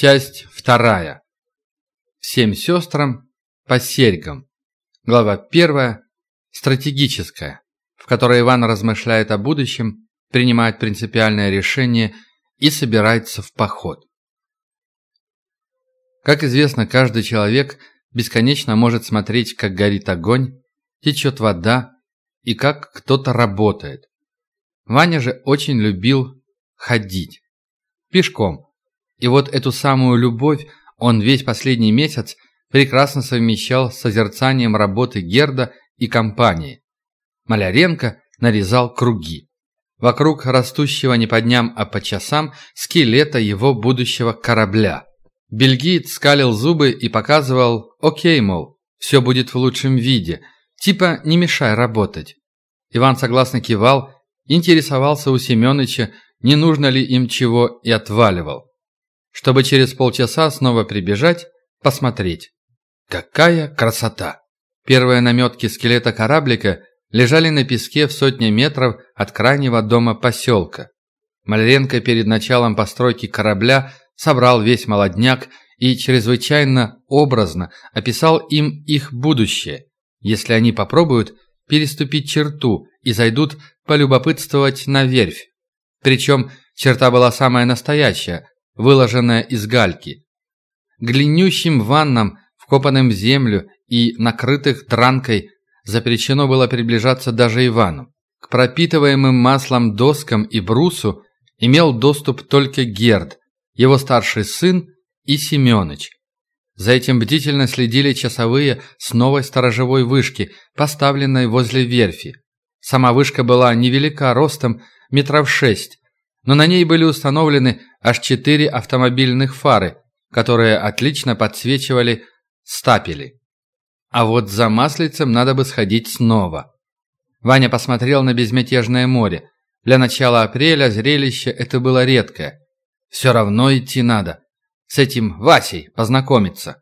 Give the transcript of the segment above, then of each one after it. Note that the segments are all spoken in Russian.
Часть вторая. Всем сестрам по серьгам. Глава первая. Стратегическая, в которой Иван размышляет о будущем, принимает принципиальное решение и собирается в поход. Как известно, каждый человек бесконечно может смотреть, как горит огонь, течет вода и как кто-то работает. Ваня же очень любил ходить. Пешком и вот эту самую любовь он весь последний месяц прекрасно совмещал с созерцанием работы Герда и компании. Маляренко нарезал круги. Вокруг растущего не по дням, а по часам скелета его будущего корабля. Бельгиец скалил зубы и показывал «Окей, мол, все будет в лучшем виде, типа не мешай работать». Иван согласно кивал, интересовался у Семёныча, не нужно ли им чего, и отваливал чтобы через полчаса снова прибежать, посмотреть. Какая красота! Первые наметки скелета кораблика лежали на песке в сотне метров от крайнего дома поселка. Маляренко перед началом постройки корабля собрал весь молодняк и чрезвычайно образно описал им их будущее, если они попробуют переступить черту и зайдут полюбопытствовать на верфь. Причем черта была самая настоящая, выложенная из гальки. К ваннам, вкопанным в землю и накрытых дранкой, запрещено было приближаться даже Ивану. К пропитываемым маслом доскам и брусу имел доступ только Герд, его старший сын и Семёныч. За этим бдительно следили часовые с новой сторожевой вышки, поставленной возле верфи. Сама вышка была невелика ростом метров шесть, но на ней были установлены аж четыре автомобильных фары, которые отлично подсвечивали стапели. А вот за маслицем надо бы сходить снова. Ваня посмотрел на безмятежное море. Для начала апреля зрелище это было редкое. Все равно идти надо. С этим Васей познакомиться.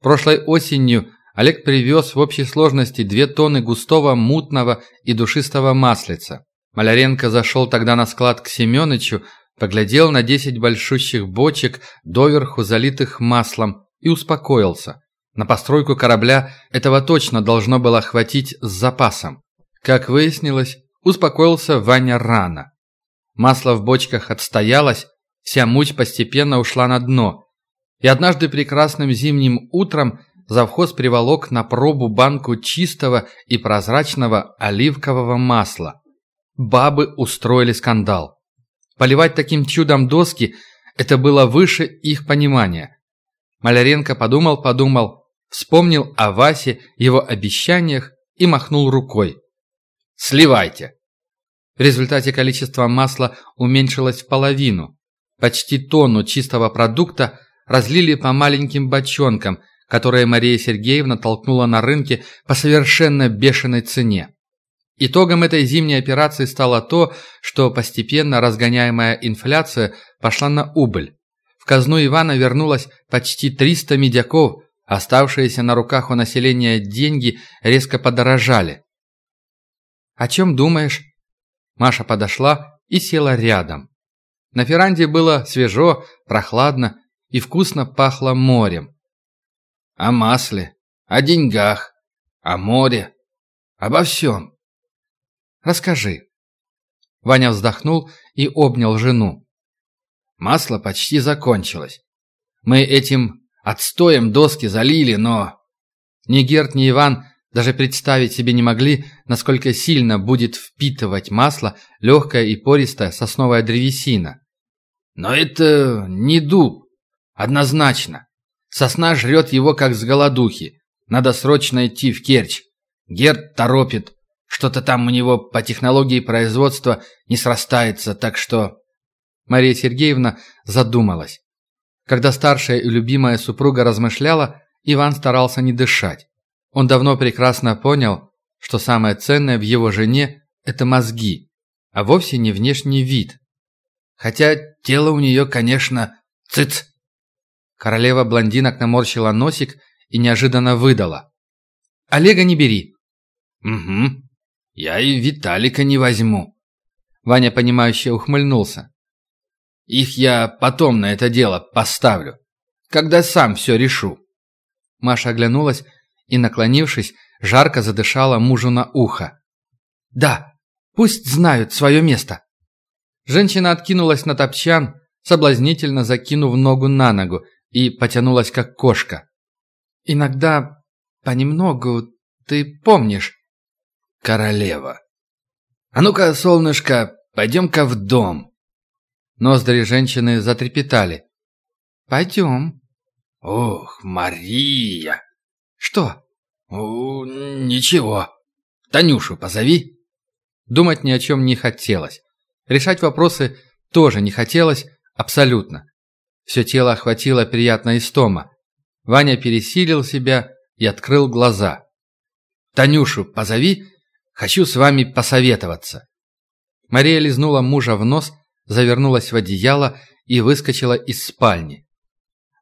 Прошлой осенью Олег привез в общей сложности две тонны густого, мутного и душистого маслица. Маляренко зашел тогда на склад к Семёнычу, поглядел на десять большущих бочек, доверху залитых маслом, и успокоился. На постройку корабля этого точно должно было хватить с запасом. Как выяснилось, успокоился Ваня рано. Масло в бочках отстоялось, вся муть постепенно ушла на дно. И однажды прекрасным зимним утром завхоз приволок на пробу банку чистого и прозрачного оливкового масла. Бабы устроили скандал. Поливать таким чудом доски – это было выше их понимания. Маляренко подумал-подумал, вспомнил о Васе, его обещаниях и махнул рукой. «Сливайте!» В результате количество масла уменьшилось в половину. Почти тонну чистого продукта разлили по маленьким бочонкам, которые Мария Сергеевна толкнула на рынке по совершенно бешеной цене. Итогом этой зимней операции стало то, что постепенно разгоняемая инфляция пошла на убыль. В казну Ивана вернулось почти 300 медяков, оставшиеся на руках у населения деньги резко подорожали. «О чем думаешь?» Маша подошла и села рядом. На веранде было свежо, прохладно и вкусно пахло морем. «О масле, о деньгах, о море, обо всем». Расскажи». Ваня вздохнул и обнял жену. Масло почти закончилось. Мы этим отстоем доски залили, но... Ни Герт, ни Иван даже представить себе не могли, насколько сильно будет впитывать масло легкая и пористая сосновая древесина. Но это не дуб, однозначно. Сосна жрет его как с голодухи. Надо срочно идти в Керчь. Герт торопит. Что-то там у него по технологии производства не срастается, так что...» Мария Сергеевна задумалась. Когда старшая и любимая супруга размышляла, Иван старался не дышать. Он давно прекрасно понял, что самое ценное в его жене – это мозги, а вовсе не внешний вид. Хотя тело у нее, конечно, цыц. Королева блондинок наморщила носик и неожиданно выдала. «Олега не бери». «Угу. Я и Виталика не возьму. Ваня, понимающе ухмыльнулся. Их я потом на это дело поставлю, когда сам все решу». Маша оглянулась и, наклонившись, жарко задышала мужу на ухо. «Да, пусть знают свое место». Женщина откинулась на топчан, соблазнительно закинув ногу на ногу, и потянулась, как кошка. «Иногда понемногу ты помнишь». «Королева». «А ну-ка, солнышко, пойдем-ка в дом». Ноздри женщины затрепетали. «Пойдем». «Ох, Мария!» «Что?» «О, ничего. Танюшу позови». Думать ни о чем не хотелось. Решать вопросы тоже не хотелось абсолютно. Все тело охватило приятная истома. Ваня пересилил себя и открыл глаза. «Танюшу позови, хочу с вами посоветоваться». Мария лизнула мужа в нос, завернулась в одеяло и выскочила из спальни.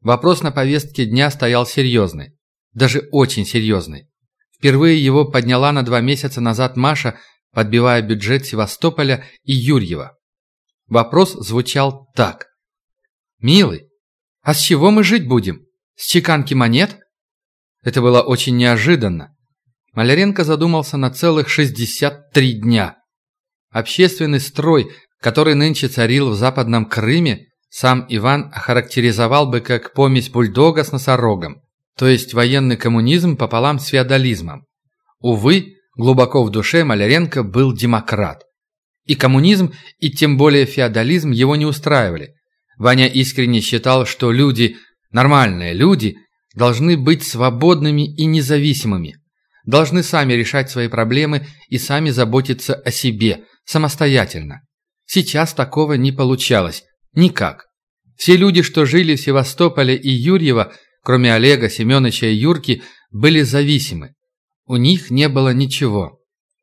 Вопрос на повестке дня стоял серьезный. Даже очень серьезный. Впервые его подняла на два месяца назад Маша, подбивая бюджет Севастополя и Юрьева. Вопрос звучал так. «Милый, а с чего мы жить будем? С чеканки монет?» Это было очень неожиданно. Маляренко задумался на целых 63 дня. Общественный строй, который нынче царил в Западном Крыме, сам Иван охарактеризовал бы как помесь бульдога с носорогом, то есть военный коммунизм пополам с феодализмом. Увы, глубоко в душе Маляренко был демократ. И коммунизм, и тем более феодализм его не устраивали. Ваня искренне считал, что люди, нормальные люди, должны быть свободными и независимыми, должны сами решать свои проблемы и сами заботиться о себе, самостоятельно. Сейчас такого не получалось. Никак. Все люди, что жили в Севастополе и Юрьево, кроме Олега, Семеновича и Юрки, были зависимы. У них не было ничего.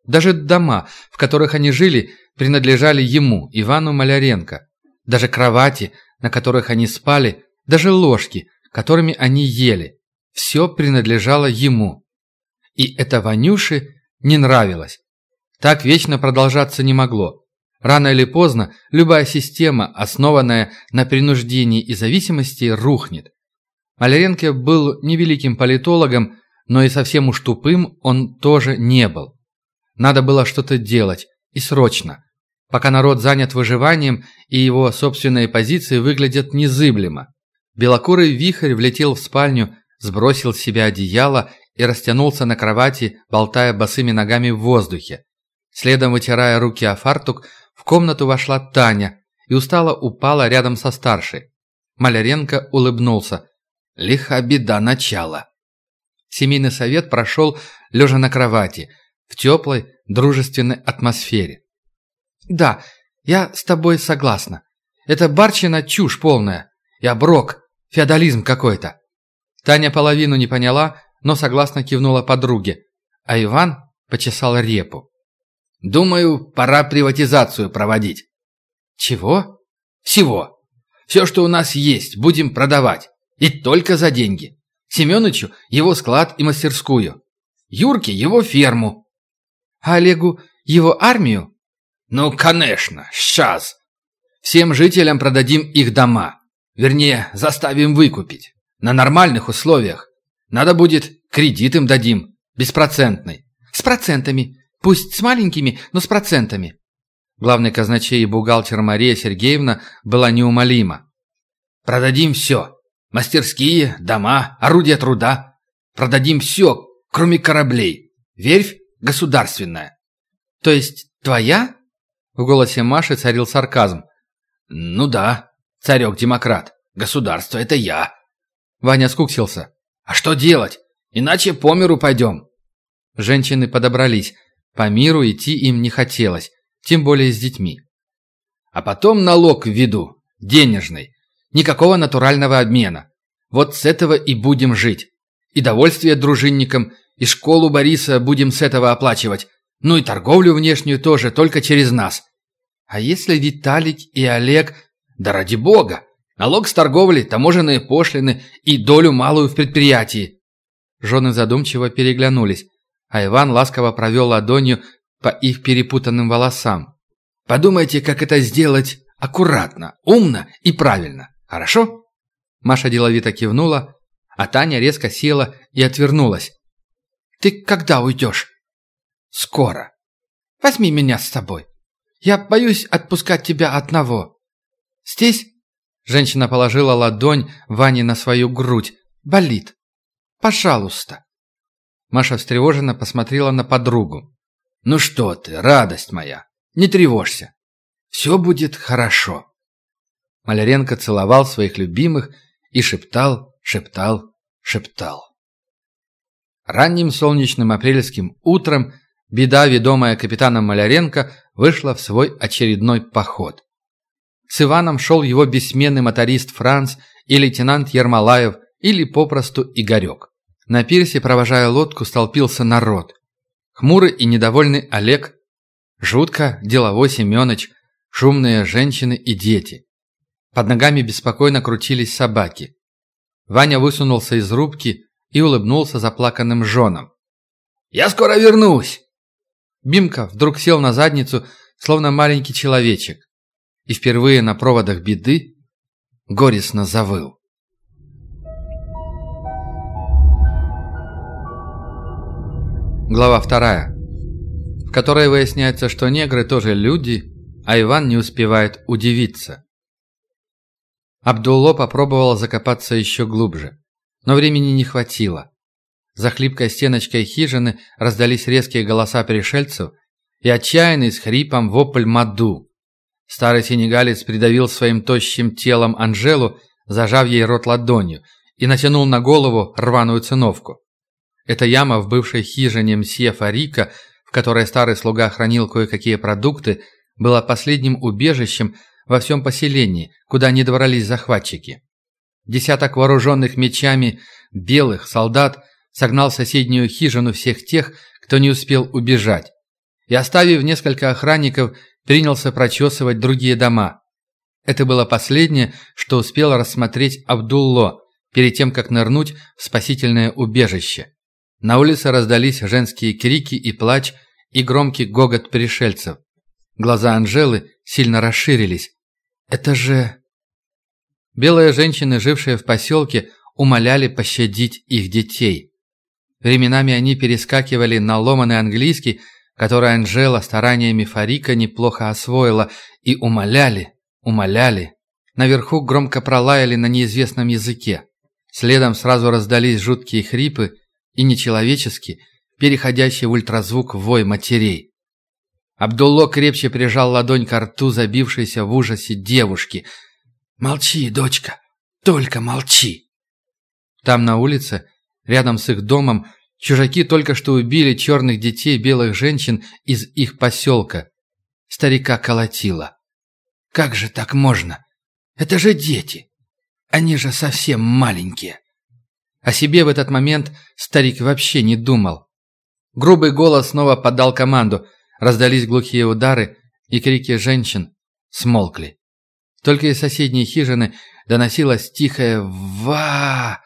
Даже дома, в которых они жили, принадлежали ему, Ивану Маляренко. Даже кровати, на которых они спали, даже ложки, которыми они ели. Все принадлежало ему. И это Ванюше не нравилось. Так вечно продолжаться не могло. Рано или поздно любая система, основанная на принуждении и зависимости, рухнет. Маляренко был невеликим политологом, но и совсем уж тупым он тоже не был. Надо было что-то делать, и срочно пока народ занят выживанием и его собственные позиции выглядят незыблемо. Белокурый вихрь влетел в спальню, сбросил с себя одеяло и растянулся на кровати, болтая босыми ногами в воздухе. Следом, вытирая руки о фартук, в комнату вошла Таня и устало упала рядом со старшей. Маляренко улыбнулся. «Лиха беда начала». Семейный совет прошел, лежа на кровати, в теплой, дружественной атмосфере. «Да, я с тобой согласна. Это барчина чушь полная. И оброк, феодализм какой-то». Таня половину не поняла, но согласно кивнула подруге, а Иван почесал репу. «Думаю, пора приватизацию проводить». «Чего?» «Всего. Все, что у нас есть, будем продавать. И только за деньги. Семенычу его склад и мастерскую. Юрке его ферму». «А Олегу его армию?» «Ну, конечно, сейчас. Всем жителям продадим их дома. Вернее, заставим выкупить. На нормальных условиях. Надо будет, кредит им дадим. Беспроцентный. С процентами. Пусть с маленькими, но с процентами. Главный казначей и бухгалтер Мария Сергеевна была неумолима. Продадим все. Мастерские, дома, орудия труда. Продадим все, кроме кораблей. Верфь государственная. То есть твоя? В голосе Маши царил сарказм. «Ну да, царек-демократ. Государство — это я». Ваня скуксился. «А что делать? Иначе по миру пойдем». Женщины подобрались. По миру идти им не хотелось, тем более с детьми. «А потом налог введу, денежный. Никакого натурального обмена. Вот с этого и будем жить. И довольствие дружинникам, и школу Бориса будем с этого оплачивать. Ну и торговлю внешнюю тоже, только через нас. А если Виталик и Олег... Да ради бога! Налог с торговли, таможенные пошлины и долю малую в предприятии. Жены задумчиво переглянулись, а Иван ласково провел ладонью по их перепутанным волосам. Подумайте, как это сделать аккуратно, умно и правильно. Хорошо?» Маша деловито кивнула, а Таня резко села и отвернулась. «Ты когда уйдешь?» «Скоро. Возьми меня с собой. Я боюсь отпускать тебя одного. Здесь...» Женщина положила ладонь Ване на свою грудь. «Болит. Пожалуйста». Маша встревоженно посмотрела на подругу. «Ну что ты, радость моя, не тревожься. Все будет хорошо». Маляренко целовал своих любимых и шептал, шептал, шептал. Ранним солнечным апрельским утром беда, ведомая капитаном Маляренко, вышла в свой очередной поход. С Иваном шел его бессменный моторист Франц и лейтенант Ермолаев или попросту Игорек. На пирсе, провожая лодку, столпился народ. Хмурый и недовольный Олег, жутко деловой Семёныч, шумные женщины и дети. Под ногами беспокойно крутились собаки. Ваня высунулся из рубки и улыбнулся заплаканным женам. «Я скоро вернусь!» Бимка вдруг сел на задницу, словно маленький человечек, и впервые на проводах беды горестно завыл. Глава вторая, в которой выясняется, что негры тоже люди, а Иван не успевает удивиться. Абдулло попробовал закопаться еще глубже, но времени не хватило. За хлипкой стеночкой хижины раздались резкие голоса пришельцев и отчаянный с хрипом вопль Маду. Старый сенегалец придавил своим тощим телом Анжелу, зажав ей рот ладонью, и натянул на голову рваную циновку. Эта яма в бывшей хижине мсье Фарика, в которой старый слуга хранил кое-какие продукты, была последним убежищем, во всем поселении, куда не добрались захватчики. Десяток вооруженных мечами белых солдат согнал соседнюю хижину всех тех, кто не успел убежать, и, оставив несколько охранников, принялся прочесывать другие дома. Это было последнее, что успел рассмотреть Абдулло перед тем, как нырнуть в спасительное убежище. На улице раздались женские крики и плач, и громкий гогот пришельцев. Глаза Анжелы сильно расширились. Это же... Белые женщины, жившие в поселке, умоляли пощадить их детей. Временами они перескакивали на ломаный английский, который Анжела стараниями Фарика неплохо освоила, и умоляли, умоляли. Наверху громко пролаяли на неизвестном языке. Следом сразу раздались жуткие хрипы и нечеловеческие, переходящие в ультразвук вой матерей. Абдулло крепче прижал ладонь к рту забившейся в ужасе девушки. «Молчи, дочка, только молчи!» Там на улице, рядом с их домом, чужаки только что убили черных детей белых женщин из их поселка. Старика колотило. «Как же так можно? Это же дети! Они же совсем маленькие!» О себе в этот момент старик вообще не думал. Грубый голос снова подал команду – Раздались глухие удары, и крики женщин смолкли. Только из соседней хижины доносилось тихое «Ва!».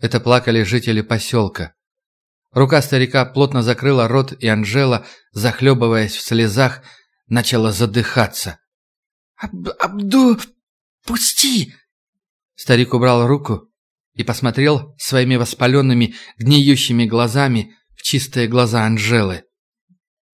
Это плакали жители поселка. Рука старика плотно закрыла рот, и Анжела, захлебываясь в слезах, начала задыхаться. Аб «Абду, пусти!» Старик убрал руку и посмотрел своими воспаленными, гниющими глазами в чистые глаза Анжелы.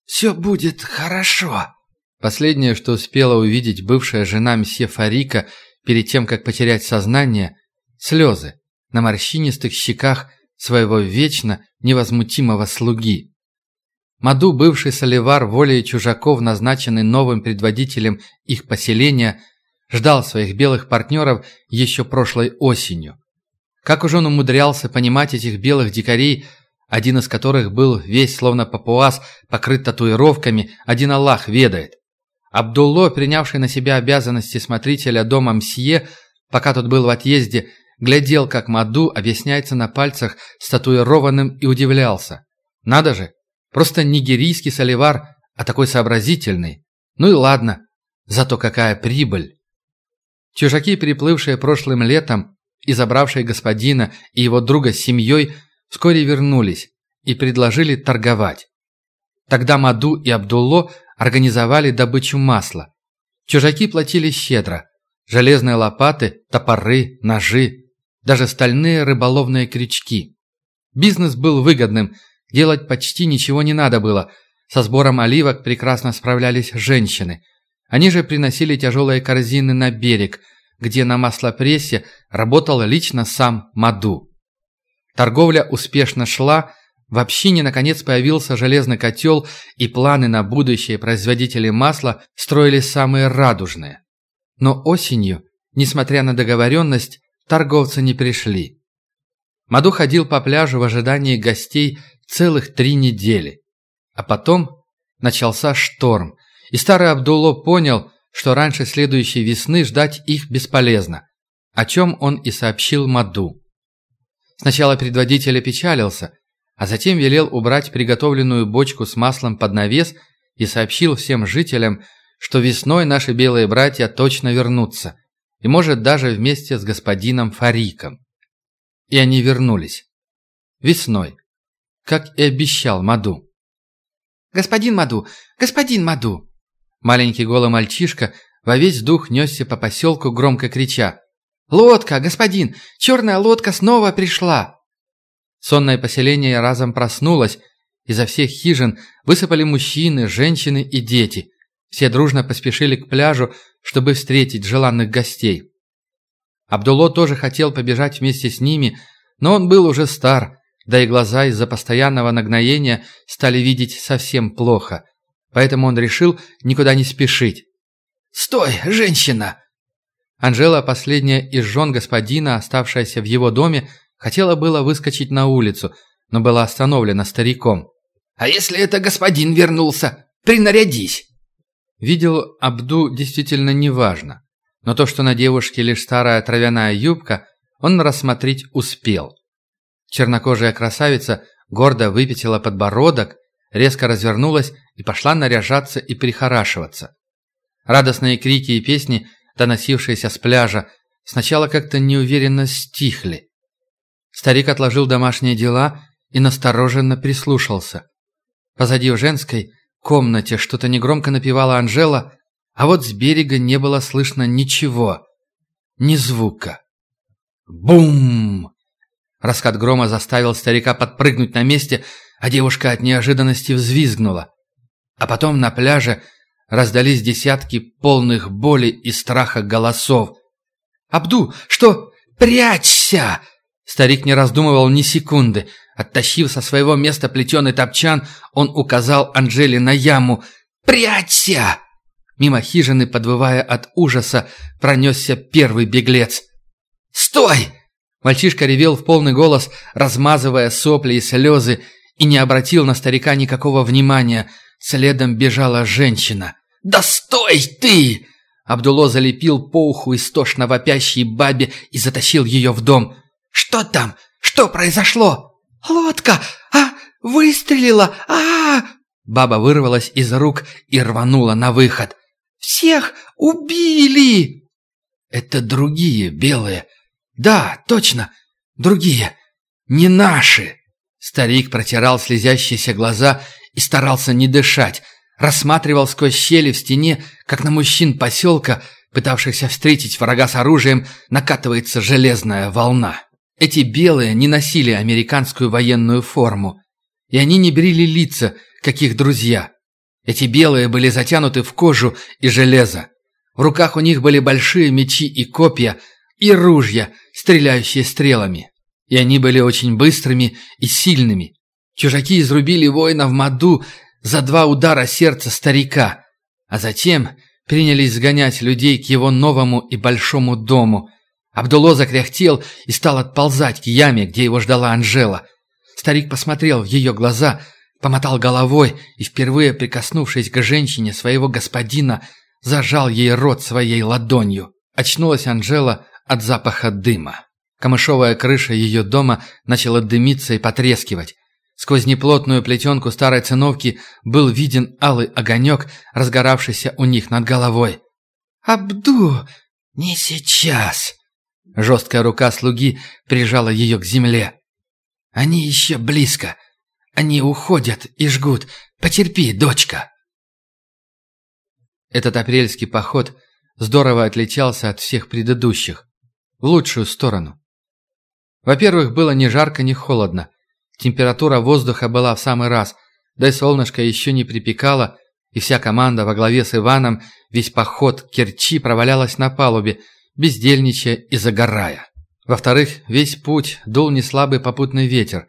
Все будет хорошо». Последнее, что успела увидеть бывшая жена мсье Фарика перед тем, как потерять сознание – слезы на морщинистых щеках своего вечно невозмутимого слуги. Маду, бывший соливар волей чужаков, назначенный новым предводителем их поселения, ждал своих белых партнеров еще прошлой осенью. Как уж он умудрялся понимать этих белых дикарей – один из которых был весь словно папуас, покрыт татуировками, один Аллах ведает. Абдулло, принявший на себя обязанности смотрителя дома Мсье, пока тот был в отъезде, глядел, как Маду объясняется на пальцах с татуированным и удивлялся. Надо же, просто нигерийский соливар, а такой сообразительный. Ну и ладно, зато какая прибыль. Чужаки, переплывшие прошлым летом и забравшие господина и его друга с семьей, вскоре вернулись и предложили торговать. Тогда Маду и Абдулло организовали добычу масла. Чужаки платили щедро. Железные лопаты, топоры, ножи, даже стальные рыболовные крючки. Бизнес был выгодным, делать почти ничего не надо было. Со сбором оливок прекрасно справлялись женщины. Они же приносили тяжелые корзины на берег, где на маслопрессе работал лично сам Маду. Торговля успешно шла, в общине наконец появился железный котел, и планы на будущее производители масла строились самые радужные. Но осенью, несмотря на договоренность, торговцы не пришли. Маду ходил по пляжу в ожидании гостей целых три недели. А потом начался шторм, и старый Абдулло понял, что раньше следующей весны ждать их бесполезно, о чем он и сообщил Маду. Сначала предводитель опечалился, а затем велел убрать приготовленную бочку с маслом под навес и сообщил всем жителям, что весной наши белые братья точно вернутся, и может даже вместе с господином Фариком. И они вернулись. Весной, как и обещал Маду. «Господин Маду! Господин Маду!» Маленький голый мальчишка во весь дух несся по поселку, громко крича. «Лодка, господин! Черная лодка снова пришла!» Сонное поселение разом проснулось. Изо всех хижин высыпали мужчины, женщины и дети. Все дружно поспешили к пляжу, чтобы встретить желанных гостей. Абдулло тоже хотел побежать вместе с ними, но он был уже стар, да и глаза из-за постоянного нагноения стали видеть совсем плохо. Поэтому он решил никуда не спешить. «Стой, женщина!» Анжела, последняя из жен господина, оставшаяся в его доме, хотела было выскочить на улицу, но была остановлена стариком. «А если это господин вернулся? Принарядись!» Видел Абду действительно неважно, но то, что на девушке лишь старая травяная юбка, он рассмотреть успел. Чернокожая красавица гордо выпятила подбородок, резко развернулась и пошла наряжаться и прихорашиваться. Радостные крики и песни доносившиеся с пляжа, сначала как-то неуверенно стихли. Старик отложил домашние дела и настороженно прислушался. Позади в женской комнате что-то негромко напевала Анжела, а вот с берега не было слышно ничего, ни звука. Бум! Раскат грома заставил старика подпрыгнуть на месте, а девушка от неожиданности взвизгнула. А потом на пляже Раздались десятки полных боли и страха голосов. «Абду, что? Прячься!» Старик не раздумывал ни секунды. Оттащив со своего места плетеный топчан, он указал Анжеле на яму. «Прячься!» Мимо хижины, подвывая от ужаса, пронесся первый беглец. «Стой!» Мальчишка ревел в полный голос, размазывая сопли и слезы, и не обратил на старика никакого внимания – Следом бежала женщина. «Да стой ты!» Абдуло залепил по уху истошно вопящей бабе и затащил ее в дом. «Что там? Что произошло?» «Лодка! А! Выстрелила! а, Баба вырвалась из рук и рванула на выход. «Всех убили!» «Это другие белые. Да, точно, другие. Не наши!» Старик протирал слезящиеся глаза и старался не дышать, рассматривал сквозь щели в стене, как на мужчин поселка, пытавшихся встретить врага с оружием, накатывается железная волна. Эти белые не носили американскую военную форму, и они не брили лица, как их друзья. Эти белые были затянуты в кожу и железо. В руках у них были большие мечи и копья, и ружья, стреляющие стрелами. И они были очень быстрыми и сильными. Чужаки изрубили воина в Маду за два удара сердца старика, а затем принялись сгонять людей к его новому и большому дому. Абдулло закряхтел и стал отползать к яме, где его ждала Анжела. Старик посмотрел в ее глаза, помотал головой и, впервые прикоснувшись к женщине своего господина, зажал ей рот своей ладонью. Очнулась Анжела от запаха дыма. Камышовая крыша ее дома начала дымиться и потрескивать. Сквозь неплотную плетенку старой циновки был виден алый огонек, разгоравшийся у них над головой. «Абду, не сейчас!» Жесткая рука слуги прижала ее к земле. «Они еще близко. Они уходят и жгут. Потерпи, дочка!» Этот апрельский поход здорово отличался от всех предыдущих. В лучшую сторону. Во-первых, было ни жарко, ни холодно. Температура воздуха была в самый раз, да и солнышко еще не припекало, и вся команда во главе с Иваном весь поход Керчи провалялась на палубе, бездельничая и загорая. Во-вторых, весь путь дул неслабый попутный ветер,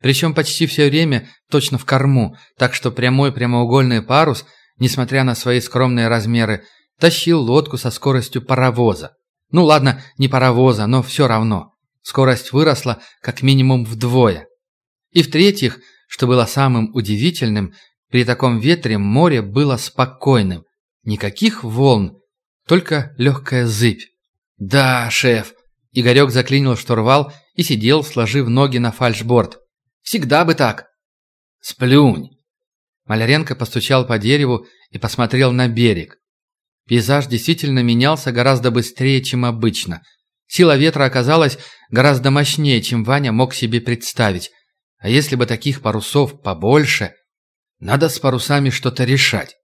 причем почти все время точно в корму, так что прямой прямоугольный парус, несмотря на свои скромные размеры, тащил лодку со скоростью паровоза. Ну ладно, не паровоза, но все равно. Скорость выросла как минимум вдвое. И в-третьих, что было самым удивительным, при таком ветре море было спокойным. Никаких волн, только легкая зыбь. «Да, шеф!» Игорек заклинил штурвал и сидел, сложив ноги на фальшборд. «Всегда бы так!» «Сплюнь!» Маляренко постучал по дереву и посмотрел на берег. Пейзаж действительно менялся гораздо быстрее, чем обычно. Сила ветра оказалась гораздо мощнее, чем Ваня мог себе представить. А если бы таких парусов побольше... Надо с парусами что-то решать.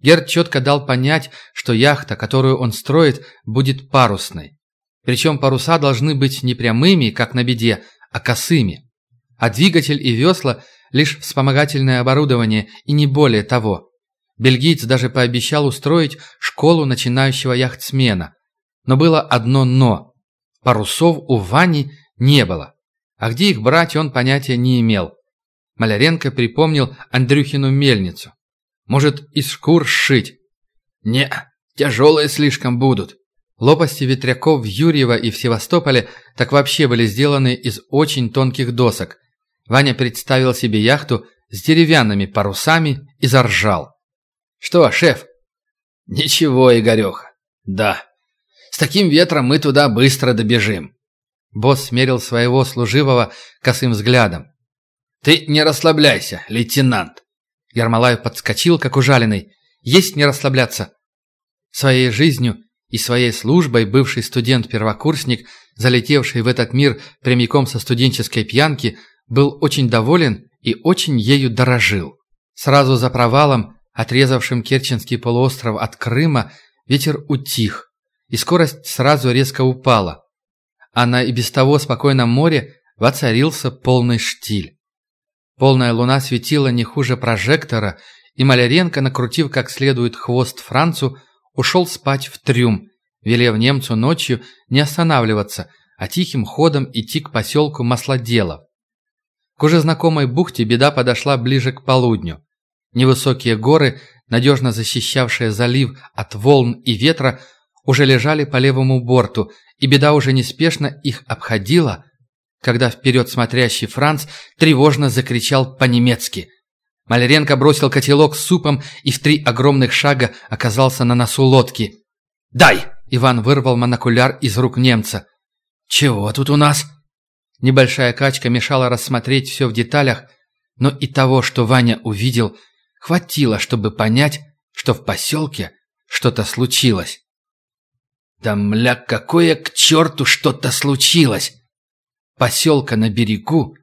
Герд четко дал понять, что яхта, которую он строит, будет парусной. Причем паруса должны быть не прямыми, как на беде, а косыми. А двигатель и весла – лишь вспомогательное оборудование и не более того. Бельгиец даже пообещал устроить школу начинающего яхтсмена. Но было одно «но». Парусов у Вани не было. А где их брать, он понятия не имел. Маляренко припомнил Андрюхину мельницу. Может, из шкур сшить? Не, тяжелые слишком будут. Лопасти ветряков в Юрьево и в Севастополе так вообще были сделаны из очень тонких досок. Ваня представил себе яхту с деревянными парусами и заржал. «Что, шеф?» «Ничего, Игореха. Да. С таким ветром мы туда быстро добежим». Босс смерил своего служивого косым взглядом. «Ты не расслабляйся, лейтенант!» Ермолаев подскочил, как ужаленный. «Есть не расслабляться!» Своей жизнью и своей службой бывший студент-первокурсник, залетевший в этот мир прямиком со студенческой пьянки, был очень доволен и очень ею дорожил. Сразу за провалом отрезавшим Керченский полуостров от Крыма, ветер утих, и скорость сразу резко упала. А на и без того спокойном море воцарился полный штиль. Полная луна светила не хуже прожектора, и Маляренко, накрутив как следует хвост Францу, ушел спать в трюм, велев немцу ночью не останавливаться, а тихим ходом идти к поселку Маслоделов. К уже знакомой бухте беда подошла ближе к полудню. Невысокие горы, надежно защищавшие залив от волн и ветра, уже лежали по левому борту, и беда уже неспешно их обходила, когда вперед смотрящий Франц тревожно закричал по-немецки. Маляренко бросил котелок с супом и в три огромных шага оказался на носу лодки. «Дай!» – Иван вырвал монокуляр из рук немца. «Чего тут у нас?» Небольшая качка мешала рассмотреть все в деталях, но и того, что Ваня увидел – Хватило, чтобы понять, что в поселке что-то случилось. Да мля, какое к черту что-то случилось! Поселка на берегу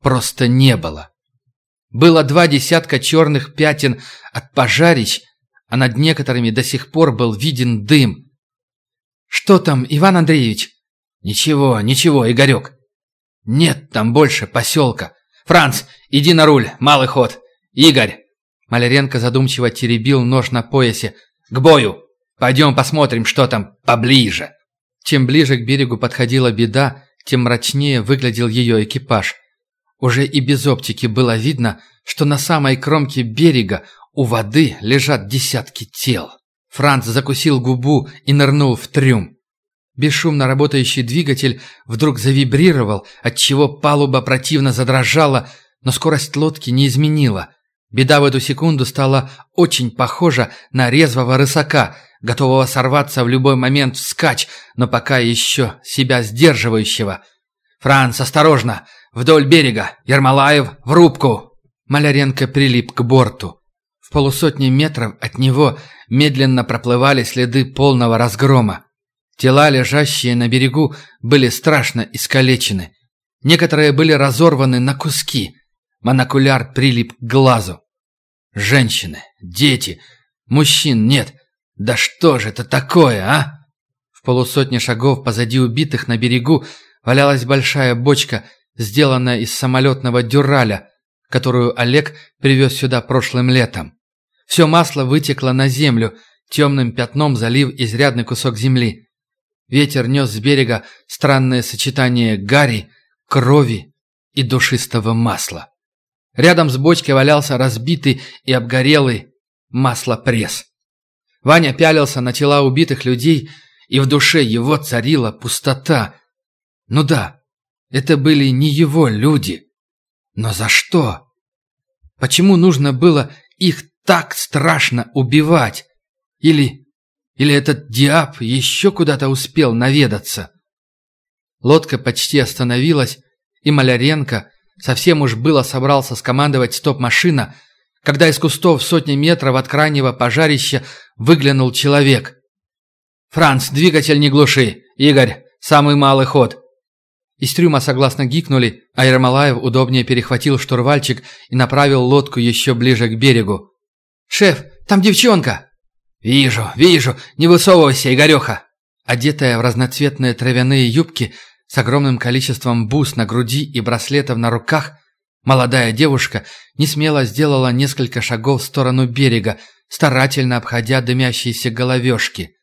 просто не было. Было два десятка черных пятен от пожарищ, а над некоторыми до сих пор был виден дым. «Что там, Иван Андреевич?» «Ничего, ничего, Игорек. Нет там больше поселка. Франц, иди на руль, малый ход. Игорь, Маляренко задумчиво теребил нож на поясе. «К бою! Пойдем посмотрим, что там поближе!» Чем ближе к берегу подходила беда, тем мрачнее выглядел ее экипаж. Уже и без оптики было видно, что на самой кромке берега у воды лежат десятки тел. Франц закусил губу и нырнул в трюм. Бесшумно работающий двигатель вдруг завибрировал, отчего палуба противно задрожала, но скорость лодки не изменила. Беда в эту секунду стала очень похожа на резвого рысака, готового сорваться в любой момент вскачь, но пока еще себя сдерживающего. «Франц, осторожно! Вдоль берега! Ермолаев, в рубку!» Маляренко прилип к борту. В полусотни метров от него медленно проплывали следы полного разгрома. Тела, лежащие на берегу, были страшно искалечены. Некоторые были разорваны на куски – Монокуляр прилип к глазу. Женщины, дети, мужчин нет, «Да что же это такое, а?» В полусотни шагов позади убитых на берегу валялась большая бочка, сделанная из самолетного дюраля, которую Олег привез сюда прошлым летом. Все масло вытекло на землю, темным пятном залив изрядный кусок земли. Ветер нес с берега странное сочетание гари, крови и душистого масла. Рядом с бочкой валялся разбитый и обгорелый маслопресс. Ваня пялился на тела убитых людей, и в душе его царила пустота. Ну да, это были не его люди. Но за что? Почему нужно было их так страшно убивать? Или... Или этот диаб еще куда-то успел наведаться? Лодка почти остановилась, и Маляренко совсем уж было собрался скомандовать стоп-машина, когда из кустов сотни метров от крайнего пожарища выглянул человек. «Франц, двигатель не глуши! Игорь, самый малый ход!» Из трюма согласно гикнули, а Ермолаев удобнее перехватил штурвальчик и направил лодку еще ближе к берегу. «Шеф, там девчонка!» «Вижу, вижу! Не высовывайся, Игореха!» Одетая в разноцветные травяные юбки, с огромным количеством бус на груди и браслетов на руках, молодая девушка не смело сделала несколько шагов в сторону берега, старательно обходя дымящиеся головешки.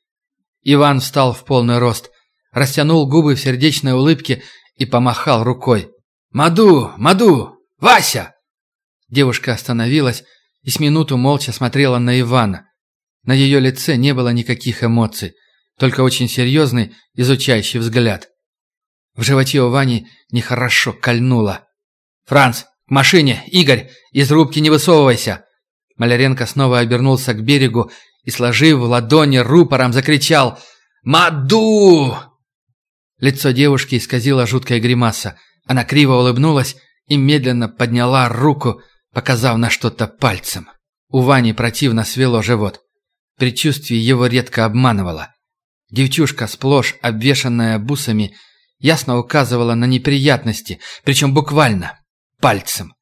Иван встал в полный рост, растянул губы в сердечной улыбке и помахал рукой. «Маду! Маду! Вася!» Девушка остановилась и с минуту молча смотрела на Ивана. На ее лице не было никаких эмоций, только очень серьезный, изучающий взгляд. В животе у Вани нехорошо кольнуло. «Франц, к машине! Игорь, из рубки не высовывайся!» Маляренко снова обернулся к берегу и, сложив в ладони, рупором закричал «Маду!». Лицо девушки исказило жуткая гримаса. Она криво улыбнулась и медленно подняла руку, показав на что-то пальцем. У Вани противно свело живот. Предчувствие его редко обманывало. Девчушка, сплошь обвешанная бусами, ясно указывала на неприятности, причем буквально, пальцем.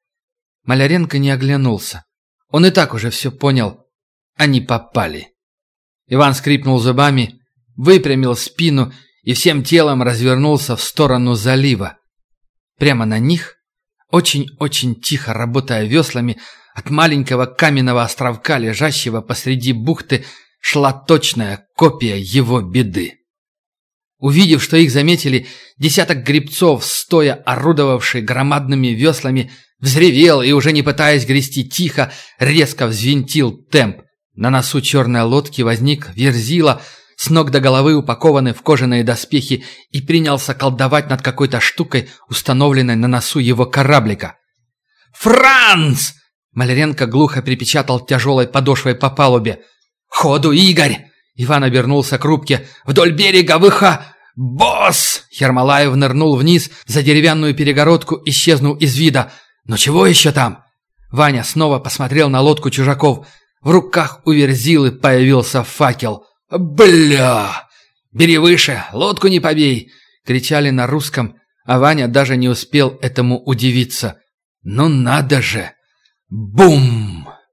Маляренко не оглянулся. Он и так уже все понял. Они попали. Иван скрипнул зубами, выпрямил спину и всем телом развернулся в сторону залива. Прямо на них, очень-очень тихо работая веслами, от маленького каменного островка, лежащего посреди бухты, шла точная копия его беды. Увидев, что их заметили, десяток грибцов, стоя орудовавший громадными веслами, взревел и, уже не пытаясь грести тихо, резко взвинтил темп. На носу черной лодки возник Верзила, с ног до головы упакованный в кожаные доспехи, и принялся колдовать над какой-то штукой, установленной на носу его кораблика. «Франц!» Маляренко глухо припечатал тяжелой подошвой по палубе. «Ходу, Игорь!» Иван обернулся к рубке. «Вдоль берега выха...» «Босс!» Ермолаев нырнул вниз за деревянную перегородку, исчезнул из вида. «Ну чего еще там?» Ваня снова посмотрел на лодку чужаков. В руках у Верзилы появился факел. «Бля! Бери выше, лодку не побей!» Кричали на русском, а Ваня даже не успел этому удивиться. «Ну надо же!» Бум!